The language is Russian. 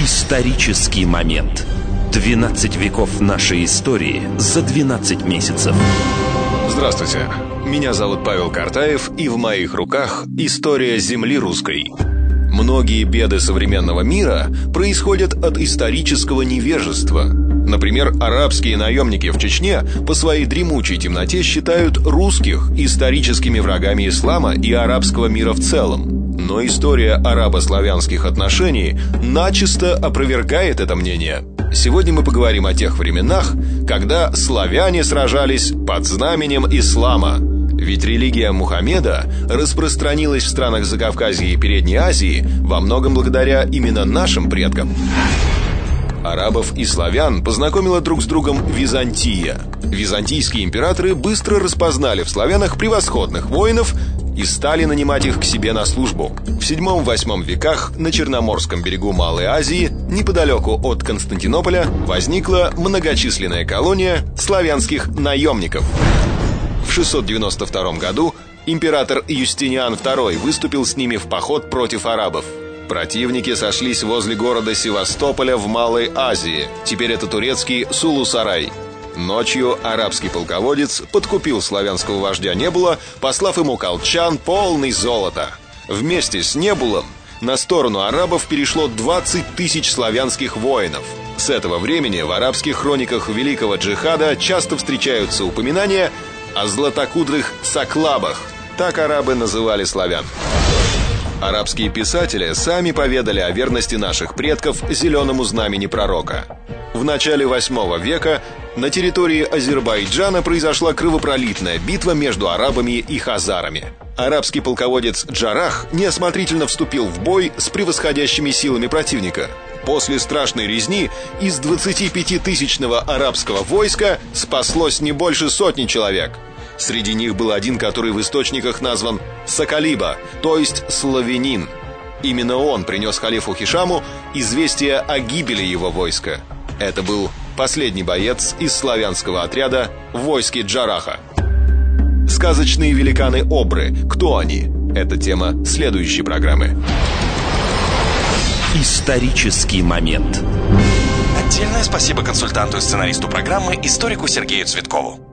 Исторический момент. 12 веков нашей истории за 12 месяцев. Здравствуйте. Меня зовут Павел Картаев, и в моих руках история земли русской. Многие беды современного мира происходят от исторического невежества. Например, арабские наемники в Чечне по своей дремучей темноте считают русских историческими врагами ислама и арабского мира в целом. Но история арабо-славянских отношений начисто опровергает это мнение. Сегодня мы поговорим о тех временах, когда славяне сражались под знаменем ислама – ведь религия Мухаммеда распространилась в странах Закавказья и Передней Азии во многом благодаря именно нашим предкам. Арабов и славян познакомила друг с другом Византия. Византийские императоры быстро распознали в славянах превосходных воинов и стали нанимать их к себе на службу. В 7-8 веках на Черноморском берегу Малой Азии, неподалеку от Константинополя, возникла многочисленная колония славянских наемников – в 692 году император Юстиниан II выступил с ними в поход против арабов. Противники сошлись возле города Севастополя в Малой Азии. Теперь это турецкий Сулусарай. Ночью арабский полководец подкупил славянского вождя Небула, послав ему колчан полный золота. Вместе с Небулом на сторону арабов перешло 20 тысяч славянских воинов. С этого времени в арабских хрониках Великого Джихада часто встречаются упоминания о златокудрых саклабах. Так арабы называли славян. Арабские писатели сами поведали о верности наших предков зеленому знамени пророка. В начале восьмого века на территории Азербайджана произошла кровопролитная битва между арабами и хазарами. Арабский полководец Джарах неосмотрительно вступил в бой с превосходящими силами противника. После страшной резни из 25-тысячного арабского войска спаслось не больше сотни человек – Среди них был один, который в источниках назван Соколиба, то есть славянин. Именно он принес халифу Хишаму известие о гибели его войска. Это был последний боец из славянского отряда в войске Джараха. Сказочные великаны Обры. Кто они? Это тема следующей программы. Исторический момент. Отдельное спасибо консультанту и сценаристу программы, историку Сергею Цветкову.